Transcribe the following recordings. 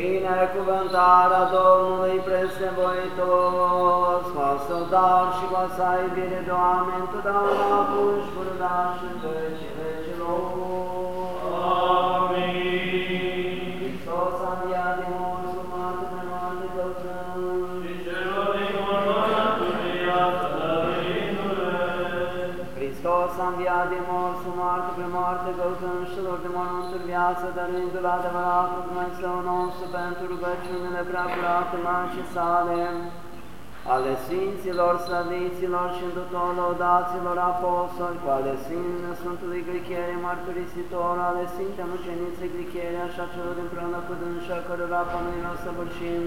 Binecuvântarea Domnului presevoitor, scoasă dar și va să ai bine, Doamne, întotdeauna puși purda și în vecii vecilor. A înviat din morți, cu moarte pe moarte călcând, și celor de mormânturi viață dăruindu-l adevăratul Dumnezeu nostru pentru rugăciunile prea curate Maicii sale, ale Sfinților, Slăviților și îndutorilor daților apostoli, cu ale Sfântului Sfântului Gricherie, Mărturisitor, ale Sfinte Mucenițe Gricherie, așa celor împreună cu dânsa, cărora pămânilor săvârșim,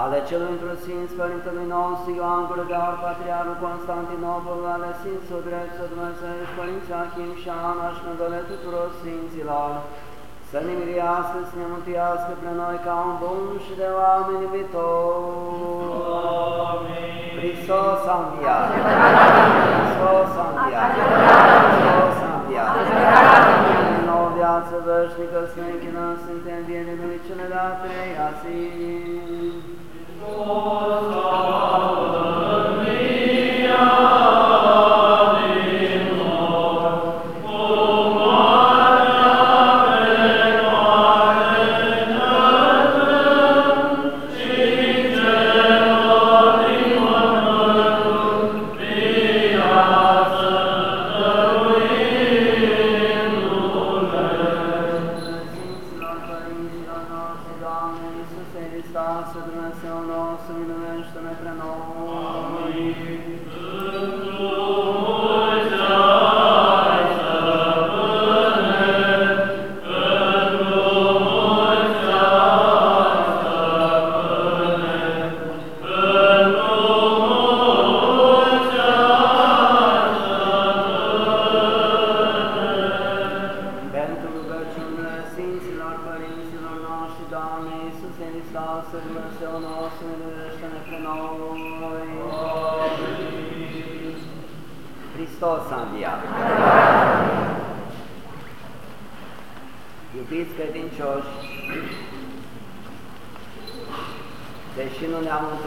ale celor într-o Sfinț Părintelui nostru Ioan Gurgar, Patriarul Constantinopol, ale Sfinților Dreptul Dumnezeu și Părinții Achim și Ana și Mădole tuturor Sfinților, să ne miliască, să ne mântuiască pre noi ca un bun și de oameni iubitori. Amin. Hristos a înviat! Hristos a înviat! Hristos a înviat! În nouă viață veșnică să ne închinăm, suntem bine lui cele de-a treia zi. Sfinților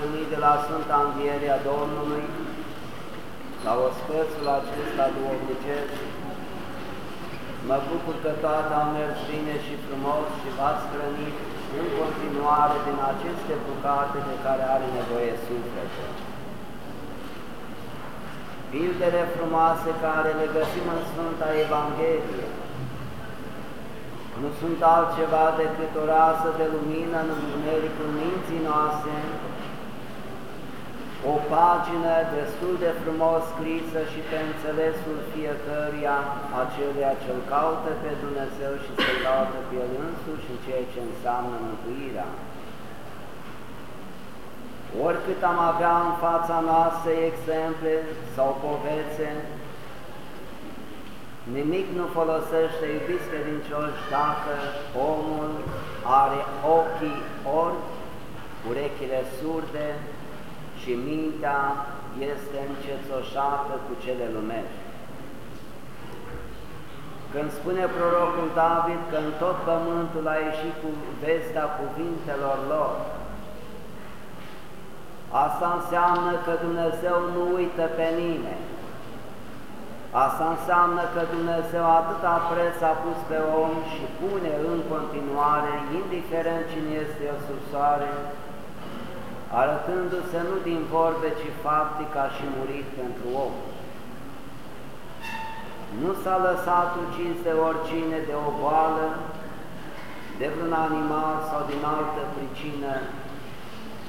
nu ne-am întâlnit de la Sfânta Înviere a Domnului, la ospățul acesta duhovnicesc, Mă bucur că toate au mers bine și frumos și v-ați hrănit în continuare din aceste bucate de care are nevoie sufletul. Pildele frumoase care le găsim în Sfânta Evanghelie nu sunt altceva decât o rasă de lumină în întunericul minții noastre, o pagină destul de frumos scrisă și pe înțelesul fiecăruia aceluia ce-L caută pe Dumnezeu și se caută pe El însuși în ceea ce înseamnă mântuirea. Oricât am avea în fața noastră exemple sau povețe, nimic nu folosește, iubiți credincioși, dacă omul are ochii ori urechile surde și mintea este încețoșată cu cele lumești. Când spune prorocul David că în tot pământul a ieșit cu vestea cuvintelor lor, asta înseamnă că Dumnezeu nu uită pe nimeni. Asta înseamnă că Dumnezeu atâta preț a pus pe om și pune în continuare, indiferent cine este el sub soare, arătându-se nu din vorbe, ci fapte ca și murit pentru om. Nu s-a lăsat ucis de oricine de o boală, de vreun animal sau din altă pricină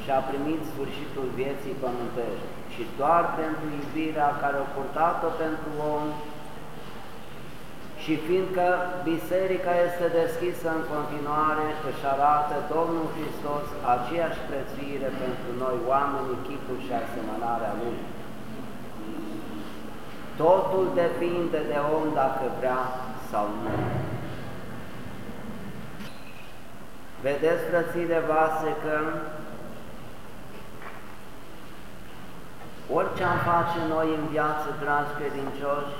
și a primit sfârșitul vieții pământești, ci doar pentru iubirea care o purtat-o pentru om și fiindcă biserica este deschisă în continuare, își arată Domnul Hristos aceeași prețuire pentru noi, oamenii, chipul și asemănarea Lui. Totul depinde de om dacă vrea sau nu. Vedeți, frățile voastre, că orice am face noi în viață, dragi credincioși,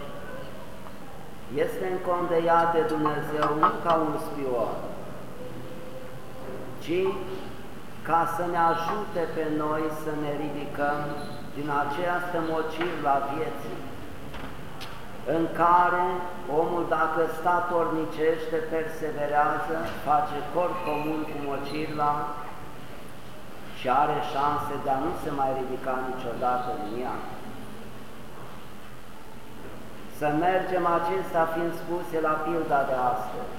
este încondeiat de Dumnezeu nu ca un spion, ci ca să ne ajute pe noi să ne ridicăm din această mocir la vieții, în care omul, dacă statornicește, perseverează, face corp comun cu mocirla și are șanse de a nu se mai ridica niciodată din ea. Să mergem acestea fiind spuse la pilda de astăzi.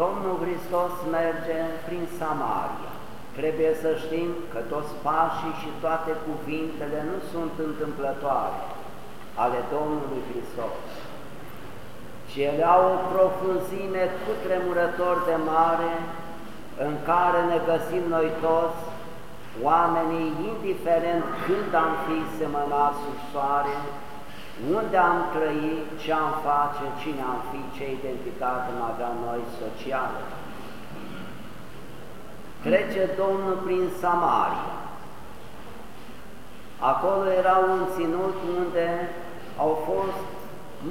Domnul Hristos merge prin Samaria. Trebuie să știm că toți pașii și toate cuvintele nu sunt întâmplătoare ale Domnului Hristos, ci ele au o profunzime cutremurător de mare în care ne găsim noi toți, oamenii, indiferent când am fi semănat sub soare, unde am trăit, ce am face, cine am fi, ce identitate am avea noi socială. Trece Domnul prin Samaria. Acolo era un ținut unde au fost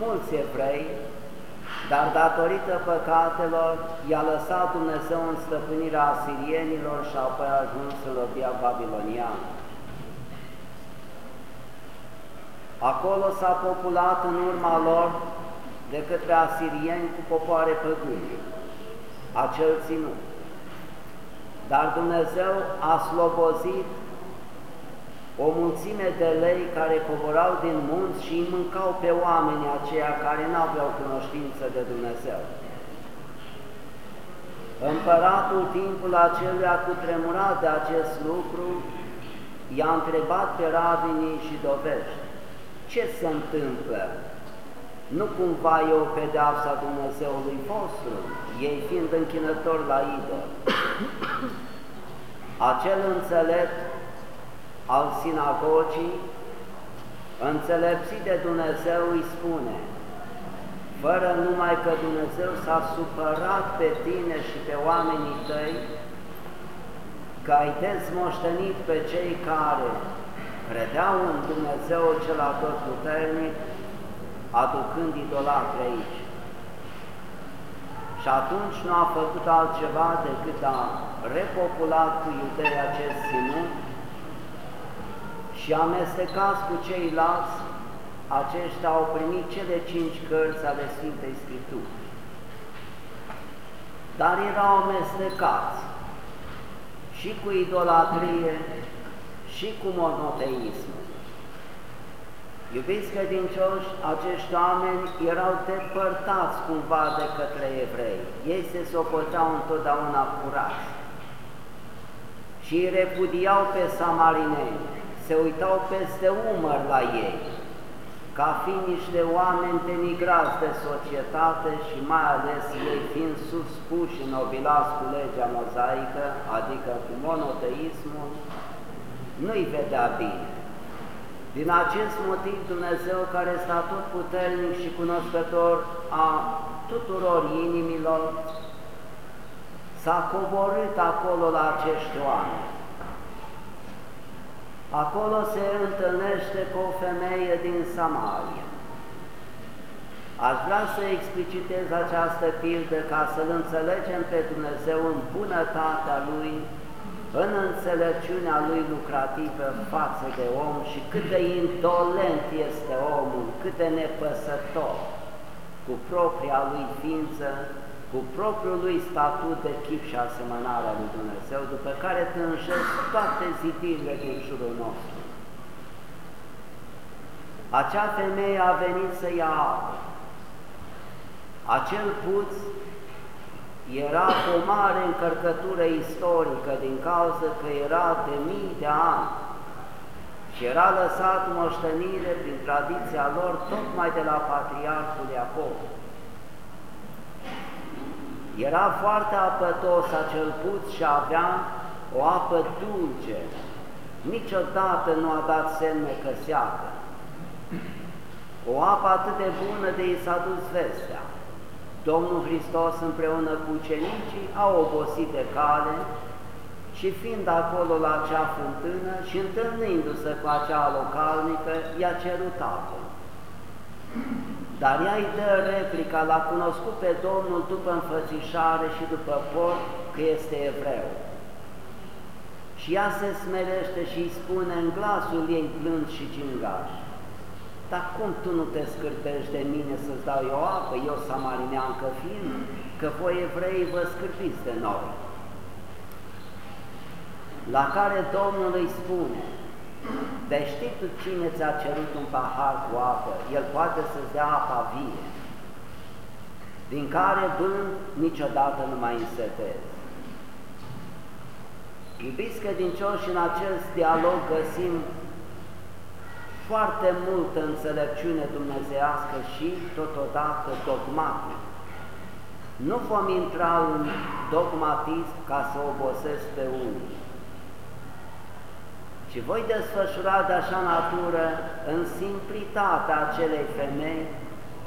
mulți evrei, dar datorită păcatelor i-a lăsat Dumnezeu în stăpânirea asirienilor și apoi a ajuns în robia babiloniană. Acolo s-a populat în urma lor de către asirieni cu popoare păgâni, acel ținut. Dar Dumnezeu a slobozit o mulțime de lei care coborau din munți și îi mâncau pe oamenii aceia care nu aveau cunoștință de Dumnezeu. Împăratul timpul acelui cu tremurat de acest lucru, i-a întrebat pe rabinii și dovești, ce se întâmplă? Nu cumva e o pedeapsa Dumnezeului vostru, ei fiind închinători la idol. Acel înțelept al sinagogii, înțelepsit de Dumnezeu, îi spune, fără numai că Dumnezeu s-a supărat pe tine și pe oamenii tăi, că ai dezmoștenit pe cei care credeau în Dumnezeu cel atotputernic, aducând idolatri aici. Și atunci nu a făcut altceva decât a repopulat cu iudei acest ținut și amestecat cu ceilalți, aceștia au primit cele cinci cărți ale Sfintei Scripturi. Dar erau amestecați și cu idolatrie și cu monoteismul. Iubiți credincioși, acești oameni erau depărtați cumva de către evrei. Ei se socoteau întotdeauna curați și îi repudiau pe samarineni, se uitau peste umăr la ei, ca fiind niște oameni denigrați de societate și mai ales ei fiind suspuși nobilați cu legea mozaică, adică cu monoteismul, nu-i vedea bine. Din acest motiv Dumnezeu, care este tot puternic și cunoscător a tuturor inimilor, s-a coborât acolo la acești oameni. Acolo se întâlnește cu o femeie din Samaria. Aș vrea să explicitez această pildă ca să-L înțelegem pe Dumnezeu în bunătatea Lui, în înțelepciunea lui lucrativă față de om și cât de indolent este omul, cât de nepăsător cu propria lui ființă, cu propriul lui statut de chip și asemănarea lui Dumnezeu, după care tânjesc toate zidirile din jurul nostru. Acea femeie a venit să ia apă. Acel puț era o mare încărcătură istorică din cauza că era de mii de ani și era lăsat moștenire prin tradiția lor tocmai de la Patriarhul Iacov. Era foarte apătos acel puț și avea o apă dulce, niciodată nu a dat semne că seacă. O apă atât de bună de i s-a dus vestea. Domnul Hristos împreună cu ucenicii au obosit de cale și fiind acolo la acea fântână și întâlnindu-se cu acea localnică, i-a cerut apă. Dar ea îi dă replica, l-a cunoscut pe Domnul după înfățișare și după por că este evreu. Și ea se smerește și îi spune în glasul ei blând și gingaș, dar cum tu nu te scârbești de mine să-ți dau eu apă, eu samarineancă fiind, că voi evrei vă scârbiți de noi? La care Domnul îi spune, de știi tu cine ți-a cerut un pahar cu apă? El poate să-ți dea apa vie, din care bând niciodată nu mai însetezi. Iubiți credincioși, în acest dialog găsim foarte multă înțelepciune dumnezească și totodată dogmatic. Nu vom intra în dogmatism ca să obosesc pe unii, ci voi desfășura de așa natură în simplitatea acelei femei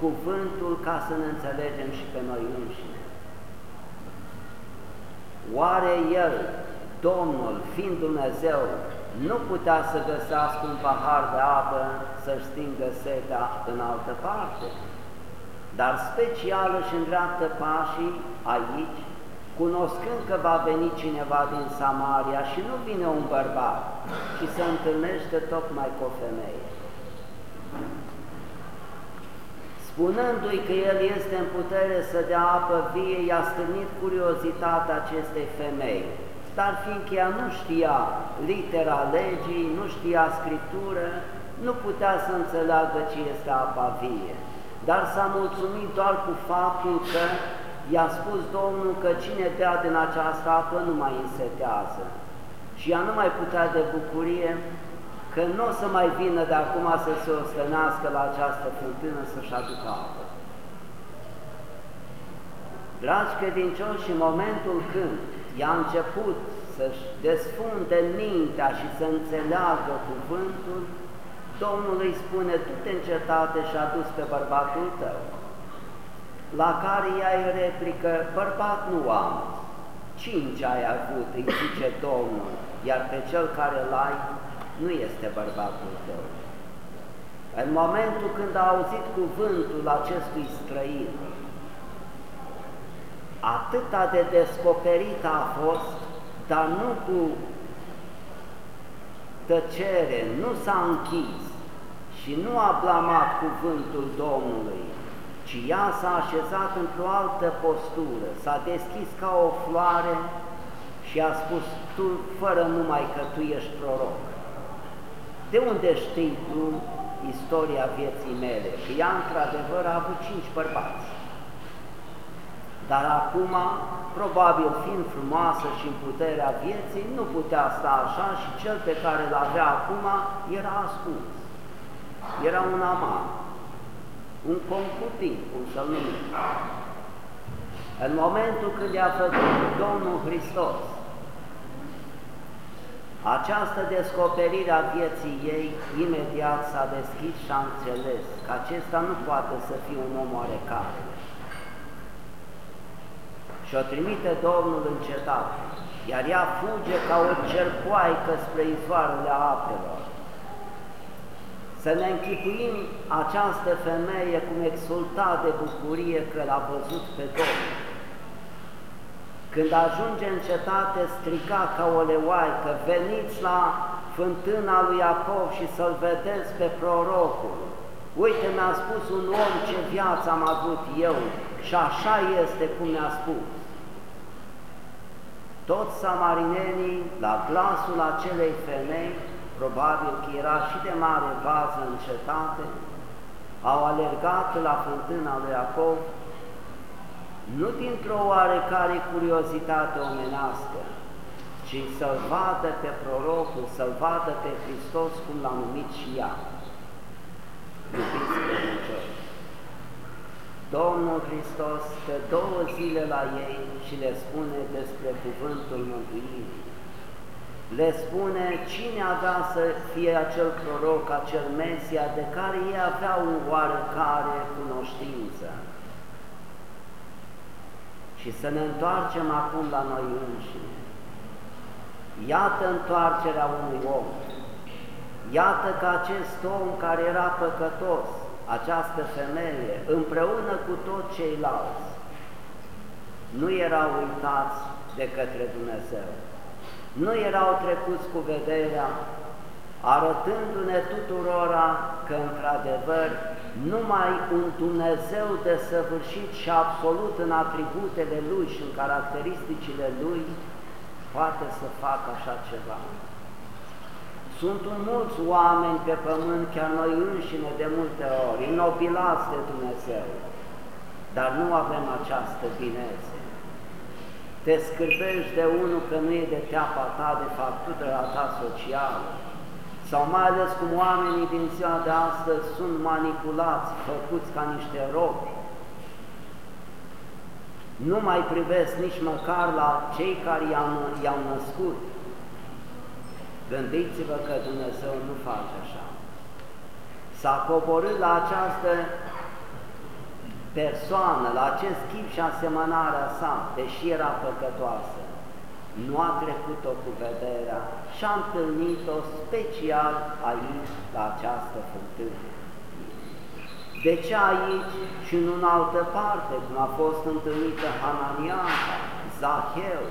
cuvântul ca să ne înțelegem și pe noi înșine. Oare El, Domnul, fiind Dumnezeu, nu putea să găsească un pahar de apă să-și stingă setea în altă parte, dar special își îndreaptă pașii aici, cunoscând că va veni cineva din Samaria și nu vine un bărbat, și se întâlnește tocmai cu o femeie. Spunându-i că el este în putere să dea apă vie, i-a stârnit curiozitatea acestei femei, dar fiindcă ea nu știa litera legii, nu știa scriptură, nu putea să înțeleagă ce este apa vie, dar s-a mulțumit doar cu faptul că i-a spus Domnul că cine bea din această apă nu mai însetează. Și ea nu mai putea de bucurie că nu o să mai vină de acum să se ostănească la această fântână să-și aducă apă. Dragi credincioși, în momentul când i-a început să-și desfunde mintea și să înțeleagă cuvântul, Domnul îi spune, du-te în cetate și adus pe bărbatul tău. La care ea îi replică, bărbat nu am, cinci ai avut, îi zice Domnul, iar pe cel care îl ai nu este bărbatul tău. În momentul când a auzit cuvântul acestui străin, atâta de descoperit a fost, dar nu cu tăcere, nu s-a închis și nu a blamat cuvântul Domnului, ci ea s-a așezat într-o altă postură, s-a deschis ca o floare și a spus, tu fără numai că tu ești proroc. De unde știi tu istoria vieții mele? Că ea într-adevăr a avut cinci bărbați. Dar acum, probabil fiind frumoasă și în puterea vieții, nu putea sta așa și cel pe care îl avea acum era ascuns. Era un amant un concupin, cum să-l numim. În momentul când i-a făcut Domnul Hristos această descoperire a vieții ei, imediat s-a deschis și a înțeles că acesta nu poate să fie un om oarecare. Și o trimite Domnul în cetate, iar ea fuge ca o cercoaică spre izvoarele apelor. Să ne închipuim această femeie cum exulta de bucurie că l-a văzut pe Domnul. Când ajunge în cetate, strica ca o leoaică, veniți la fântâna lui Iacov și să-l vedeți pe prorocul. Uite, mi-a spus un om ce viață am avut eu și așa este cum mi-a spus. Toți samarinenii, la glasul acelei femei, probabil că era și de mare vază în cetate, au alergat la fântâna lui Iacov, nu dintr-o oarecare curiozitate omenească, ci să-L vadă pe prorocul, să-L vadă pe Hristos cum l-a numit și ea. Iubiți credincioși! Domnul Hristos pe două zile la ei și le spune despre cuvântul mântuirii le spune cine avea să fie acel proroc, acel Mesia, de care ei aveau o oarecare cunoștință. Și să ne întoarcem acum la noi înșine. Iată întoarcerea unui om. Iată că acest om care era păcătos această femeie, împreună cu toți ceilalți, nu erau uitați de către Dumnezeu, nu erau trecuți cu vederea, arătându-ne tuturora că, într-adevăr, numai un Dumnezeu desăvârșit și absolut în atributele Lui și în caracteristicile Lui poate să facă așa ceva. Sunt mulți oameni pe pământ, chiar noi înșine de multe ori, inobilați de Dumnezeu, dar nu avem această binețe. Te scârbești de unul că nu e de teapa ta, de factura ta socială, sau mai ales cum oamenii din ziua de astăzi sunt manipulați, făcuți ca niște robi. Nu mai privesc nici măcar la cei care i-au născut, Gândiți-vă că Dumnezeu nu face așa. S-a coborât la această persoană, la acest chip și asemănarea sa, deși era păcătoasă. Nu a trecut-o cu vederea și a întâlnit-o special aici, la această fântână. De ce aici și în altă parte, cum a fost întâlnită Hananianca, Zacheu,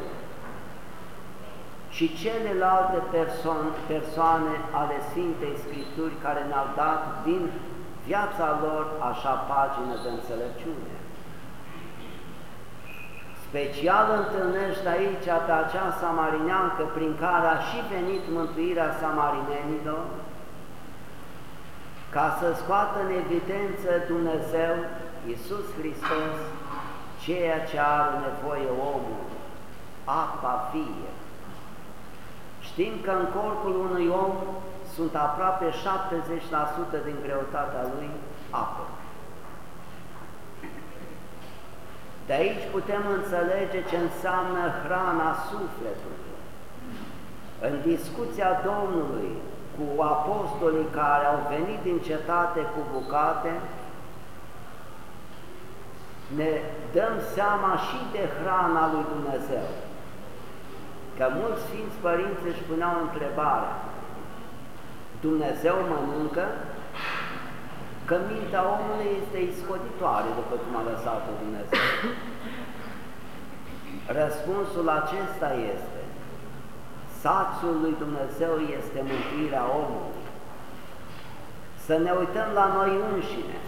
și celelalte persoane, persoane ale Sfintei Scripturi care ne-au dat din viața lor așa pagină de înțelepciune. Special întâlnește aici pe acea samarineancă prin care a și venit mântuirea samarinenilor, ca să scoată în evidență Dumnezeu, Iisus Hristos, ceea ce are nevoie omul, apa vie. Știm că în corpul unui om sunt aproape 70% din greutatea lui apă. De aici putem înțelege ce înseamnă hrana sufletului. În discuția Domnului cu apostolii care au venit din cetate cu bucate, ne dăm seama și de hrana lui Dumnezeu că mulți Sfinți Părinți își puneau întrebarea, Dumnezeu mănâncă? Că mintea omului este iscoditoare, după cum a lăsat-o Dumnezeu. Răspunsul acesta este, sațul lui Dumnezeu este mântuirea omului. Să ne uităm la noi înșine,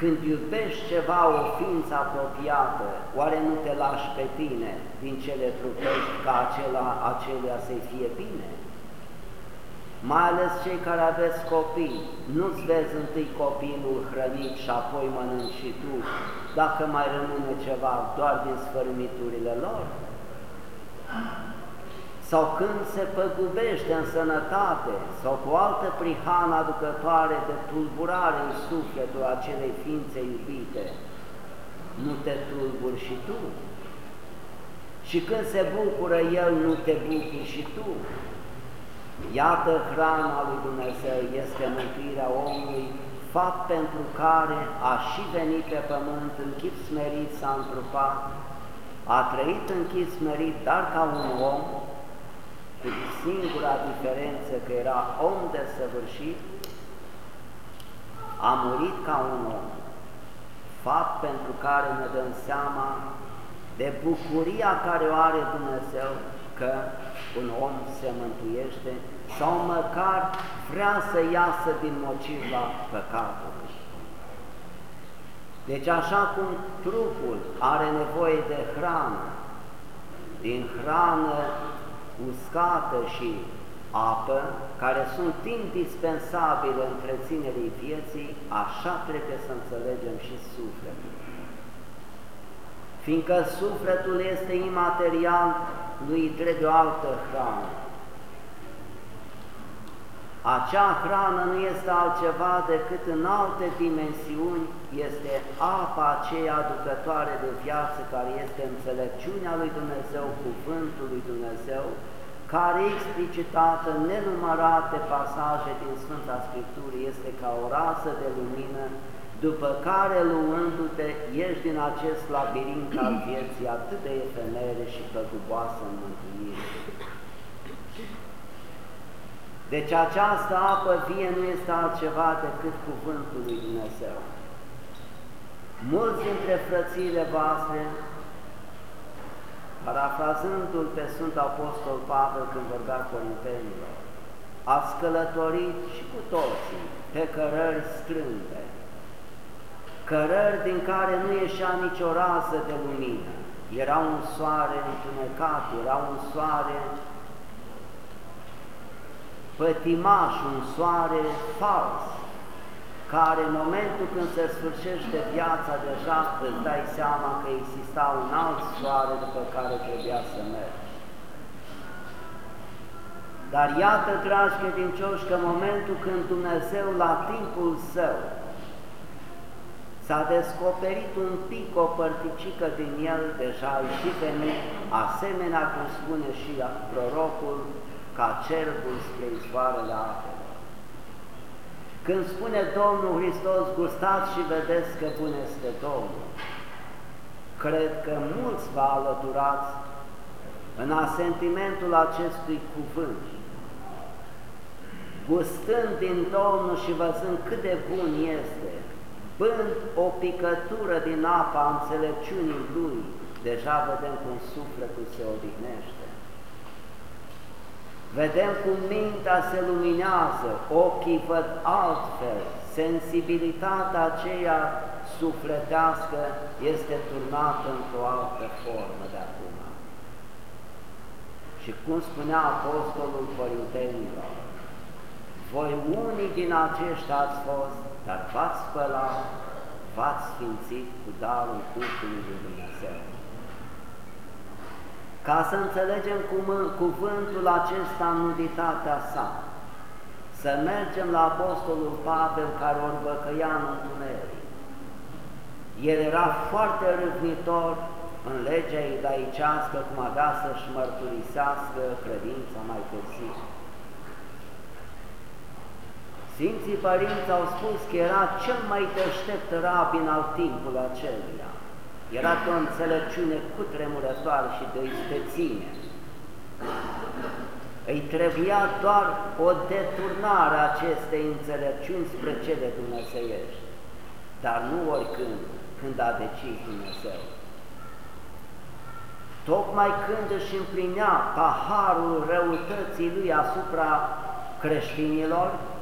când iubești ceva, o ființă apropiată, oare nu te lași pe tine din cele trupești ca acela, acelea să-i fie bine? Mai ales cei care aveți copii, nu-ți vezi întâi copilul hrănit și apoi mănânci și tu, dacă mai rămâne ceva doar din sfărâmiturile lor? sau când se păgubește în sănătate sau cu altă prihană aducătoare de tulburare în sufletul acelei ființe iubite, nu te tulburi și tu? Și când se bucură El, nu te bucuri și tu? Iată hrana lui Dumnezeu, este mântuirea omului, fapt pentru care a și venit pe pământ în chip smerit, s-a întrupat, a trăit în chip smerit, dar ca un om, cu singura diferență că era om de săvârșit, a murit ca un om, fapt pentru care ne dăm seama de bucuria care o are Dumnezeu că un om se mântuiește sau măcar vrea să iasă din motiva păcatului. Deci așa cum trupul are nevoie de hrană, din hrană uscată și apă, care sunt indispensabile întreținerii vieții, așa trebuie să înțelegem și sufletul. Fiindcă sufletul este imaterial, lui trebuie o altă hrană. Acea hrană nu este altceva decât în alte dimensiuni, este apa aceea aducătoare de viață, care este înțelepciunea lui Dumnezeu, cuvântul lui Dumnezeu, care explicitată în nenumărate pasaje din Sfânta Scripturii este ca o rasă de lumină, după care luându-te ieși din acest labirint al vieții atât de efemere și păguboasă în mântuire. Deci această apă vie nu este altceva decât cuvântul lui Dumnezeu. Mulți dintre frățiile voastre, parafrazându-l pe Sfânt Apostol Pavel când vorbea Corintenilor, ați călătorit și cu toții pe cărări strânte, cărări din care nu ieșea nicio rază de lumină, era un soare întunecat, era un soare pătimaș, un soare fals, care în momentul când se sfârșește viața deja îți dai seama că exista un alt soare după care trebuia să mergi. Dar iată, dragi credincioși, că în momentul când Dumnezeu, la timpul Său, s-a descoperit un pic o părticică din el, deja a ieșit venit, asemenea cum spune și prorocul, ca cerbul spre izvoarele apelor. Când spune Domnul Hristos, gustați și vedeți că bun este Domnul, cred că mulți vă alăturați în asentimentul acestui cuvânt, gustând din Domnul și văzând cât de bun este, bând o picătură din apa înțelepciunii Lui, deja vedem cum sufletul se odihnește. Vedem cum mintea se luminează, ochii văd altfel, sensibilitatea aceea sufletească este turnată într-o altă formă de acum. Și cum spunea Apostolul Părintenilor, voi unii din aceștia ați fost, dar v-ați spălat, v-ați sfințit cu darul Duhului lui Dumnezeu. Ca să înțelegem cum, cuvântul acesta în nuditatea sa, să mergem la Apostolul Pavel care o îmbăcăia în întuneric. El era foarte râvnitor în legea idaicească, cum avea să-și mărturisească credința mai târziu. Sfinții părinți au spus că era cel mai deștept rabin al timpului acelui. Era o înțelepciune cutremurătoare și de istețime. Îi trebuia doar o deturnare a acestei înțelepciuni spre cele dumnezeiești, dar nu oricând, când a decis Dumnezeu. Tocmai când își împlinea paharul răutății lui asupra creștinilor, că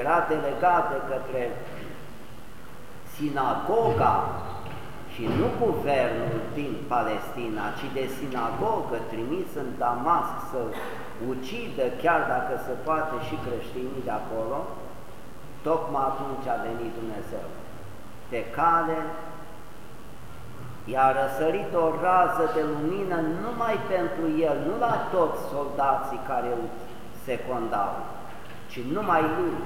era delegat de către sinagoga și nu guvernul din Palestina, ci de sinagogă trimis în Damasc să ucidă, chiar dacă se poate și creștinii de acolo, tocmai atunci a venit Dumnezeu. Pe cale i-a răsărit o rază de lumină numai pentru el, nu la toți soldații care îl secundau, ci numai lui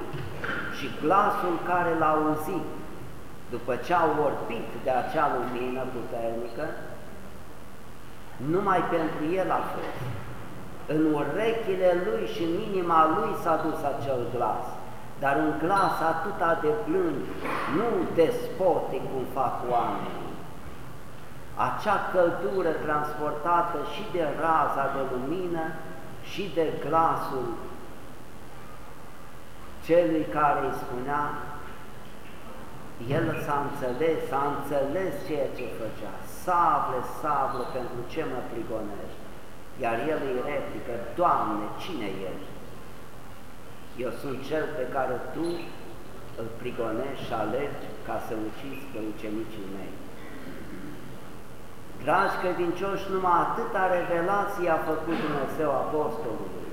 și glasul care l-a auzit după ce au orbit de acea lumină puternică, numai pentru el a fost. În urechile lui și în inima lui s-a dus acel glas, dar un glas atâta de blând, nu despotic cum fac oamenii. Acea căldură transportată și de raza de lumină și de glasul celui care îi spunea el s-a înțeles, s-a înțeles ceea ce făcea. Sable, sable, pentru ce mă prigonești? Iar el îi replică, Doamne, cine ești? Eu sunt cel pe care Tu îl prigonești și alergi ca să ucizi pe ucenicii mei. Dragi credincioși, numai atâta revelație a făcut Dumnezeu Apostolului.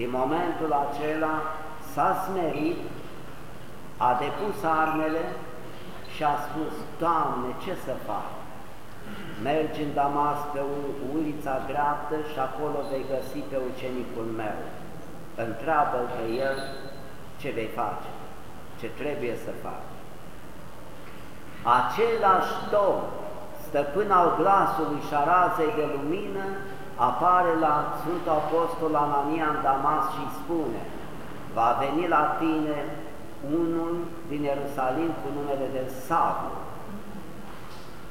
Din momentul acela s-a smerit a depus armele și a spus, Doamne, ce să fac? Mergi în Damas pe ulița dreaptă și acolo vei găsi pe ucenicul meu. Întreabă-l pe el ce vei face, ce trebuie să faci. Același domn, stăpân al glasului și a razei de lumină, apare la Sfântul Apostol Anania în Damas și spune, va veni la tine unul din Ierusalim cu numele de Savu,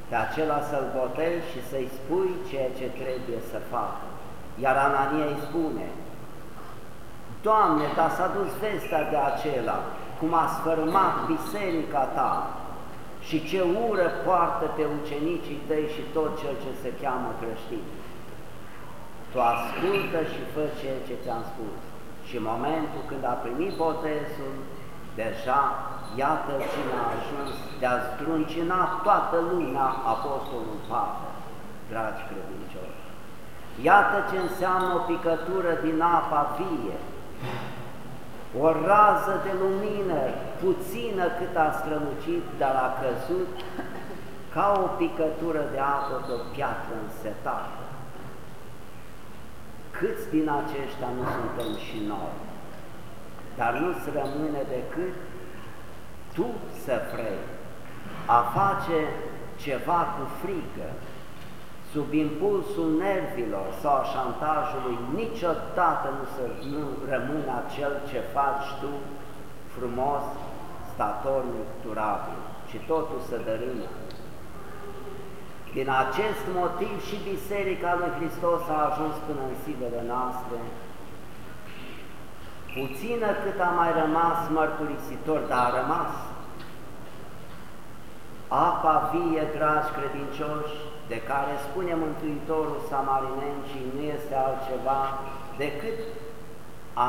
pe acela să-l botezi și să-i spui ceea ce trebuie să facă. Iar Anania îi spune, Doamne, dar s-a dus vestea de acela, cum a sfărâmat biserica Ta și ce ură poartă pe ucenicii Tăi și tot cel ce se cheamă creștin. Tu ascultă și fă ceea ce ți-am spus. Și în momentul când a primit botezul, deja, iată cine a ajuns de a zdruncina toată lumea apostolul Pavel, dragi credincioși. Iată ce înseamnă o picătură din apa vie, o rază de lumină, puțină cât a strălucit, dar a căzut ca o picătură de apă de o piatră însetată. Câți din aceștia nu suntem și noi? Dar nu-ți rămâne decât tu să vrei a face ceva cu frică, sub impulsul nervilor sau a șantajului, niciodată nu, să, nu rămână acel ce faci tu frumos, statornic, durabil, ci totul să dărâmă. Din acest motiv și Biserica lui Hristos a ajuns până în zilele noastre, puțină cât a mai rămas mărturisitor, dar a rămas. Apa vie, dragi credincioși, de care spune Mântuitorul Samarinenții, nu este altceva decât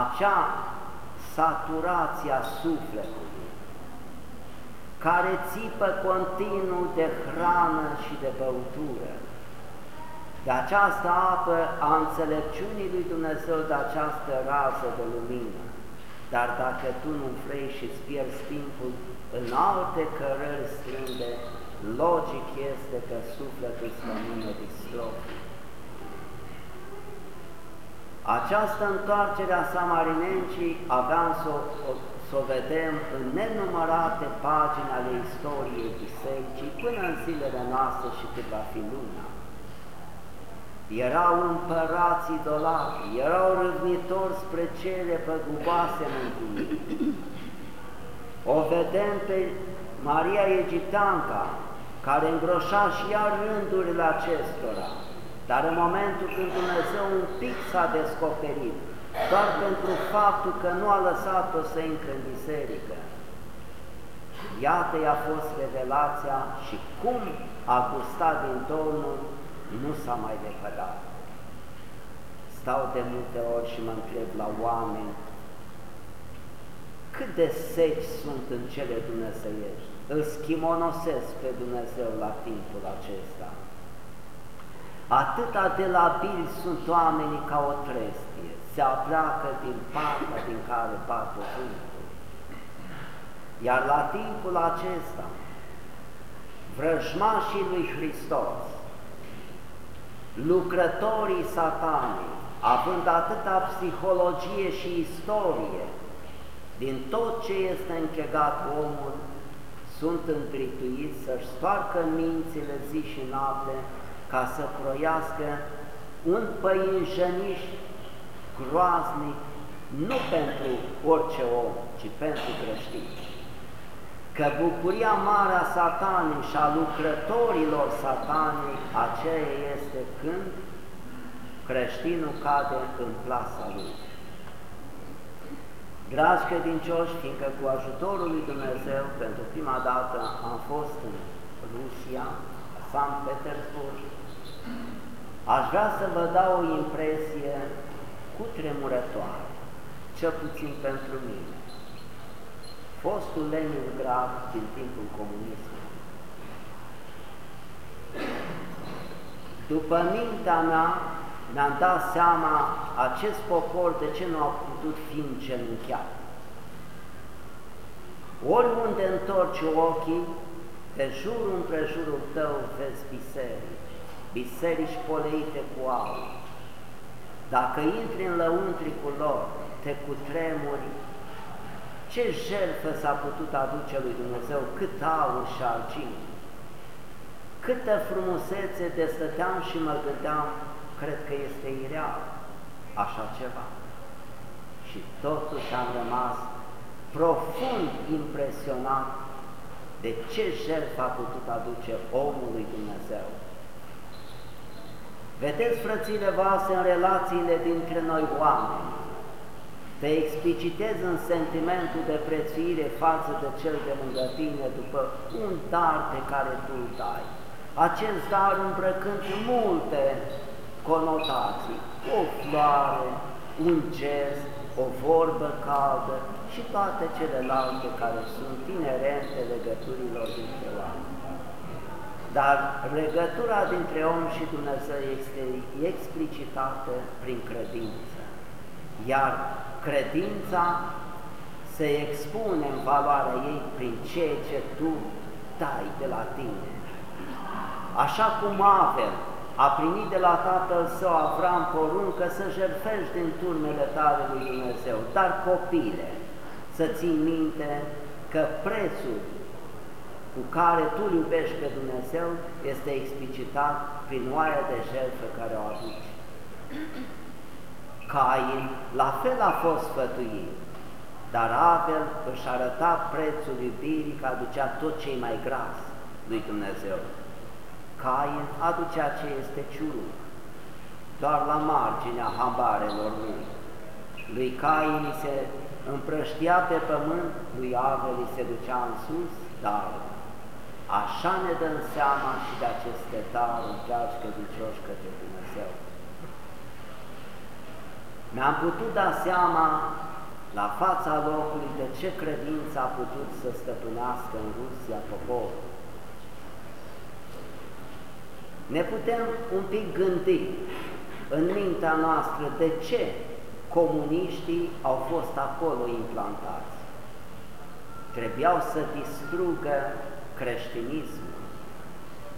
acea saturație a sufletului, care țipă continuu de hrană și de băutură. De această apă a înțelepciunii lui Dumnezeu, de această rază de lumină. Dar dacă tu nu vrei și îți pierzi timpul în alte cărări strânde, logic este că sufletul îți rămâne distrofit. Această întoarcere a Samarinencii aveam să o, o, să o vedem în nenumărate pagini ale istoriei bisericii până în zilele noastre și cât va fi luna. Erau împărați idolatri, erau râvnitori spre cele păguboase mântuiri. O vedem pe Maria Egipteanca, care îngroșa și ea rândurile acestora, dar în momentul când Dumnezeu un pic s-a descoperit, doar pentru faptul că nu a lăsat-o să intre în biserică, iată i-a fost revelația și cum a gustat din Domnul, nu s-a mai lepădat. Stau de multe ori și mă întreb la oameni, cât de seci sunt în cele dumnezeiești, îl schimonosesc pe Dumnezeu la timpul acesta. Atâta de labili sunt oamenii ca o trestie, se apleacă din partea din care bate vântul. Iar la timpul acesta, vrăjmașii lui Hristos, lucrătorii satanii, având atâta psihologie și istorie, din tot ce este închegat omul, sunt întrituiți să-și stoarcă mințile zi și noapte ca să proiască un păinjăniș groaznic, nu pentru orice om, ci pentru creștini. Că bucuria mare a satanii și a lucrătorilor satanii, aceea este când creștinul cade în plasa lui. Dragi credincioși, fiindcă cu ajutorul lui Dumnezeu, pentru prima dată am fost în Rusia, Sankt Petersburg, aș vrea să vă dau o impresie cu tremurătoare, cel puțin pentru mine. Fostul Leningrad din timpul comunismului. După mintea mea, mi-am dat seama acest popor de ce nu a putut fi îngenunchiat. Oriunde întorci ochii, de jurul împrejurul tău vezi biserici, biserici poleite cu aur. Dacă intri în lăuntricul lor, te cutremuri, ce jertfă s-a putut aduce lui Dumnezeu, cât aur și argint, câtă frumusețe de stăteam și mă gândeam cred că este ireal așa ceva. Și totuși am rămas profund impresionat de ce jertfă a putut aduce omului Dumnezeu. Vedeți, frățile voastre, în relațiile dintre noi oameni, te explicitezi în sentimentul de prețuire față de cel de lângă tine după un dar pe care tu îl dai. Acest dar îmbrăcând multe conotații, o floare, un gest, o vorbă caldă și toate celelalte care sunt inerente legăturilor dintre oameni. Dar legătura dintre om și Dumnezeu este explicitată prin credință, iar credința se expune în valoarea ei prin ceea ce tu dai de la tine. Așa cum Avel a primit de la tatăl său Avram poruncă să jertfești din turmele tale lui Dumnezeu, dar copile, să ții minte că prețul cu care tu iubești pe Dumnezeu este explicitat prin oaia de jertfă care o aduci. Cain la fel a fost sfătuit, dar Abel își arăta prețul iubirii că aducea tot cei mai gras lui Dumnezeu. Cain aducea ce este ciuruc, doar la marginea hambarelor lui. Lui Cain se împrăștia pe pământ, lui Abel se ducea în sus, dar așa ne dăm seama și de aceste daruri, dragi credincioși, către Dumnezeu. Mi-am putut da seama la fața locului de ce credință a putut să stăpânească în Rusia poporul. Ne putem un pic gândi în mintea noastră de ce comuniștii au fost acolo implantați. Trebuiau să distrugă creștinismul,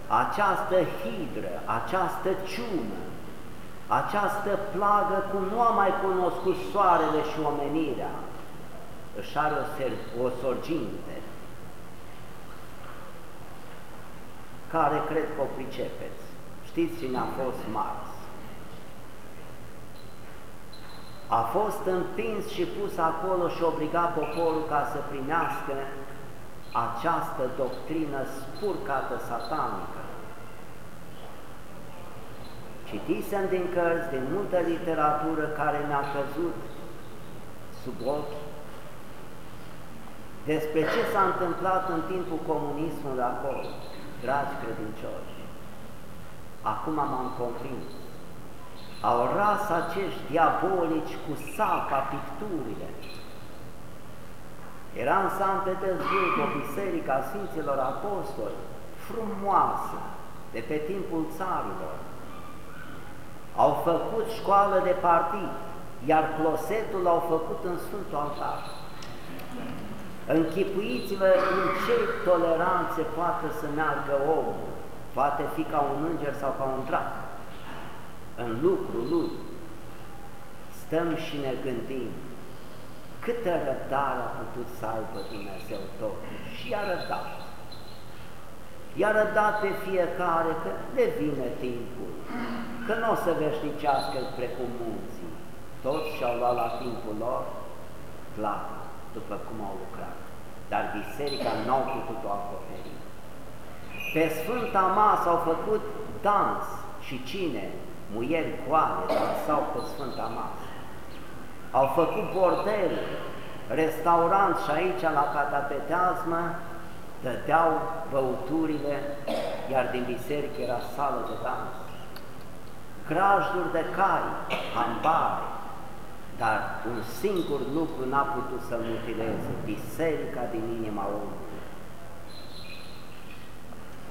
această hidră, această ciumă, această plagă cum nu a mai cunoscut soarele și omenirea, își are o, o sorginte, care cred că o pricepeți. Știți cine a fost Marx? A fost împins și pus acolo și obliga poporul ca să primească această doctrină spurcată satanică. Citisem din cărți, din multă literatură care ne-a căzut sub ochi despre ce s-a întâmplat în timpul comunismului acolo, dragi credincioși. Acum m-am convins. Au ras acești diabolici cu sapa picturile. Era în San Petersburg o biserică a Sfinților Apostoli, frumoasă, de pe timpul țarilor, au făcut școală de partid, iar closetul l-au făcut în Sfântul Altar. Închipuiți-vă în ce toleranțe poate să meargă omul, poate fi ca un înger sau ca un drac, în lucrul lui. Stăm și ne gândim câtă răbdare a putut să aibă Dumnezeu totuși și a răbdat. I-a răbdat pe fiecare că le vine timpul că nu o să veșnicească precum munții. Toți și-au luat la timpul lor plată, după cum au lucrat. Dar biserica nu au putut-o acoperi. Pe Sfânta Masă au făcut dans și cine? Muieri coale dansau pe Sfânta Masă. Au făcut bordel, restaurant și aici la catapeteazmă dădeau băuturile, iar din biserică era sală de dans grajduri de cai, ambare, dar un singur lucru n-a putut să-l mutileze, biserica din inima omului.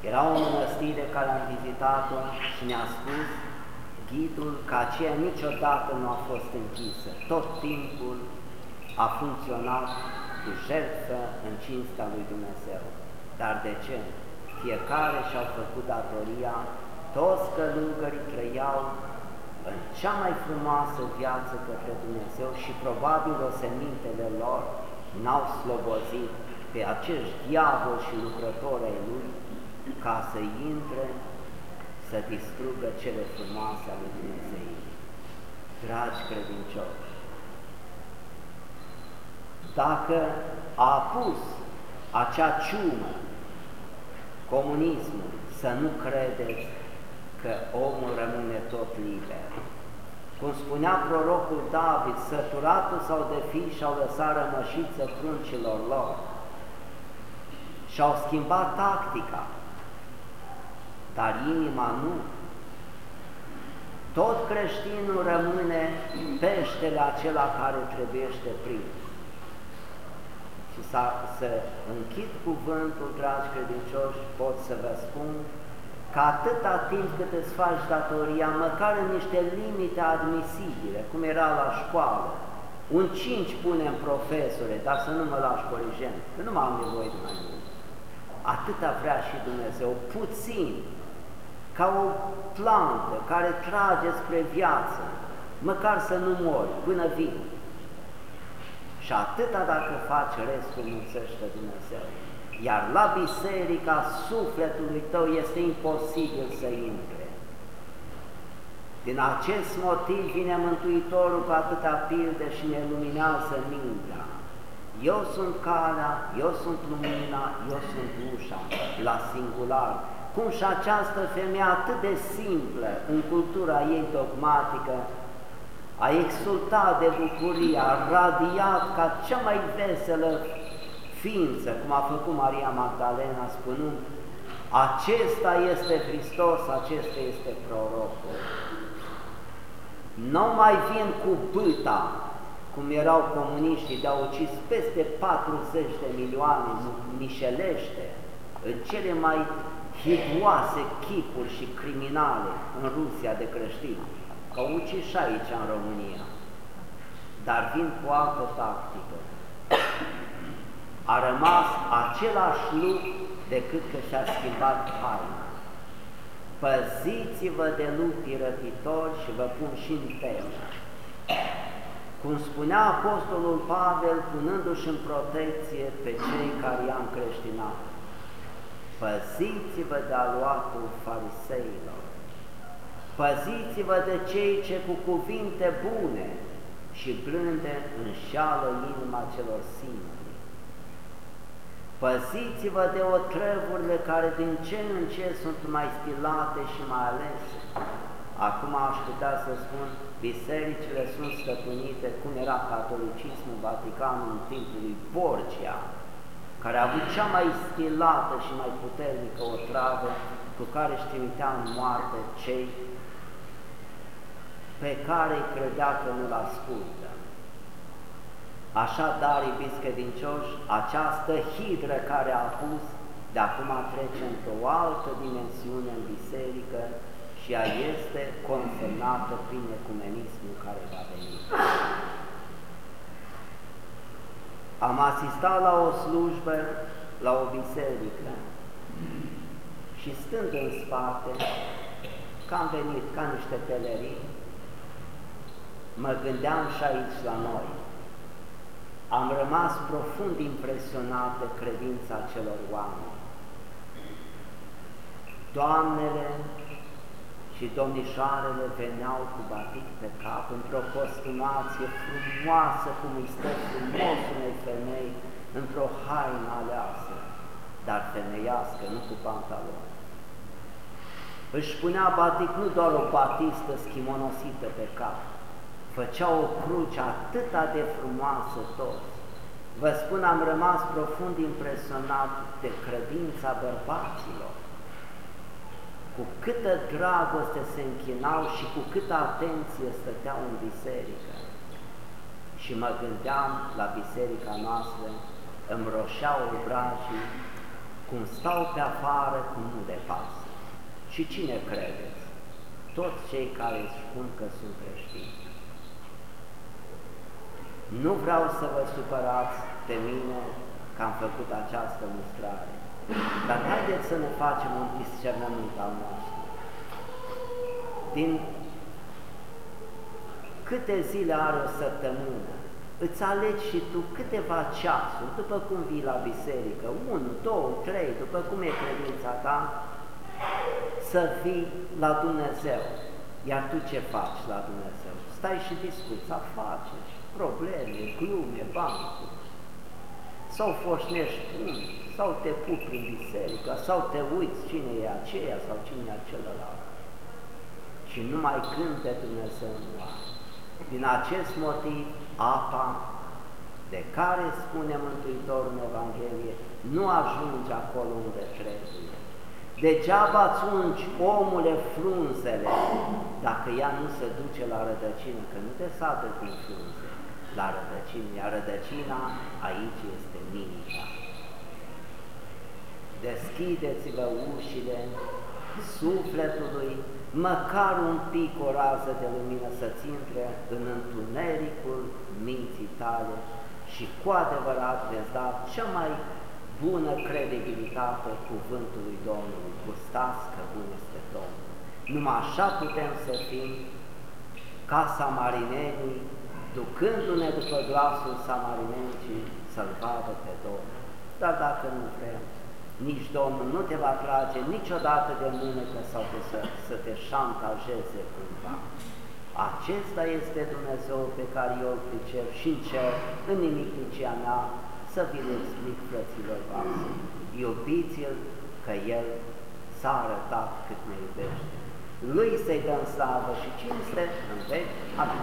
Era o mănăstire care am vizitat-o și ne-a spus ghidul că aceea niciodată nu a fost închisă, tot timpul a funcționat cu jertfă în cinstea lui Dumnezeu. Dar de ce? Fiecare și-au făcut datoria toți călugării trăiau în cea mai frumoasă viață către Dumnezeu și probabil o semintele lor n-au slobozit pe acești diavol și lucrători ai lui ca să intre să distrugă cele frumoase ale Dumnezeu. Dragi credincioși, dacă a pus acea ciumă, comunismul, să nu credeți că omul rămâne tot liber. Cum spunea prorocul David, săturatul sau de fi și-au lăsat rămășiță pruncilor lor și-au schimbat tactica, dar inima nu. Tot creștinul rămâne peștele acela care trebuiește prins. Și să, să închid cuvântul, dragi credincioși, pot să vă spun că atâta timp cât îți faci datoria, măcar în niște limite admisibile, cum era la școală, un 5 punem profesore, dar să nu mă lași corigent, că nu am nevoie de mai mult. Atâta vrea și Dumnezeu, puțin, ca o plantă care trage spre viață, măcar să nu mori până vin. Și atâta dacă faci restul, mulțește Dumnezeu. Iar la biserica sufletului tău este imposibil să intre. Din acest motiv vine Mântuitorul cu atâta pilde și ne luminează mintea. Eu sunt calea, eu sunt lumina, eu sunt ușa, la singular. Cum și această femeie atât de simplă în cultura ei dogmatică, a exultat de bucurie, a radiat ca cea mai veselă ființă, cum a făcut Maria Magdalena, spunând, acesta este Hristos, acesta este prorocul. Nu mai vin cu bâta, cum erau comuniștii, de-au ucis peste 40 de milioane mișelește, în cele mai hidoase chipuri și criminale în Rusia de creștini, că au ucis și aici în România, dar vin cu altă tactică a rămas același lucru decât că și-a schimbat haina. Păziți-vă de lupii răpitori și vă pun și în temă. Cum spunea Apostolul Pavel, punându-și în protecție pe cei care i-am creștinat, păziți-vă de aluatul fariseilor, păziți-vă de cei ce cu cuvinte bune și blânde înșală inima celor simpli Păziți-vă de otrăvurile care din ce în ce sunt mai stilate și mai alese. Acum aș putea să spun, bisericile sunt stăpânite, cum era catolicismul Vatican în timpul lui Borgia, care a avut cea mai stilată și mai puternică otravă cu care își trimitea în moarte cei pe care îi credea că nu-l ascultă. Așadar, iubiți credincioși, această hidră care a pus, de acum trece într-o altă dimensiune în biserică și ea este consemnată prin ecumenismul care va veni. Am asistat la o slujbă, la o biserică și stând în spate, că am venit ca niște pelerini, mă gândeam și aici la noi, am rămas profund impresionat de credința celor oameni. Doamnele și domnișoarele veneau cu batic pe cap într-o costumație frumoasă, cum îi stă frumos unei femei, într-o haină aleasă, dar femeiască, nu cu pantaloni. Își punea batic nu doar o batistă schimonosită pe cap, făcea o cruce atâta de frumoasă toți. Vă spun, am rămas profund impresionat de credința bărbaților, cu câtă dragoste se închinau și cu câtă atenție stăteau în biserică. Și mă gândeam la biserica noastră, îmi roșeau obrajii, cum stau pe afară, cum nu le pasă. Și cine credeți? Toți cei care spun că sunt creștini. Nu vreau să vă supărați pe mine că am făcut această mustrare, dar haideți să ne facem un discernământ al nostru. Din câte zile are o săptămână, îți alegi și tu câteva ceasuri, după cum vii la biserică, unu, două, trei, după cum e credința ta, să vii la Dumnezeu. Iar tu ce faci la Dumnezeu? Stai și discuți afaceri, probleme, glume, bancuri, sau foșnești unii, sau te pupi prin biserică, sau te uiți cine e aceea sau cine e celălalt. Și numai când de Dumnezeu nu are. Din acest motiv, apa de care spune Mântuitorul în Evanghelie, nu ajunge acolo unde trebuie. Degeaba îți ungi, omule, frunzele, dacă ea nu se duce la rădăcină, că nu te sată din frunze, la rădăcină, iar rădăcina aici este mintea. Deschideți-vă ușile sufletului, măcar un pic o rază de lumină să-ți intre în întunericul minții tale și cu adevărat veți da cea mai bună credibilitate cuvântului Domnului. Gustați că bun este Domnul. Numai așa putem să fim ca samarinenii, ducându-ne după glasul samarinenii să-L vadă pe Domnul. Dar dacă nu vrem, nici Domnul nu te va trage niciodată de mânecă sau de să, să te șantajeze cumva. Acesta este Dumnezeu pe care eu îl pricep și în cer, în nimicnicia mea, să vi-l explic, frăților voastre. Iubiți-l, că El s-a arătat cât ne iubește. Lui să-i dăm slavă și cinste în veci. Amin.